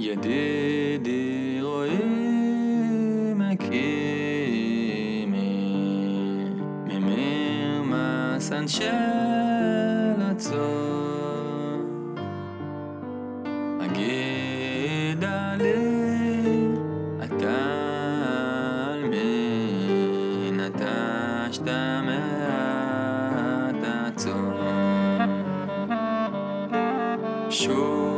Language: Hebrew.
ידידי רואה מקימי ממיר מסן של הצור אגיד עלי אתה על מי נטשת מעט הצור שוב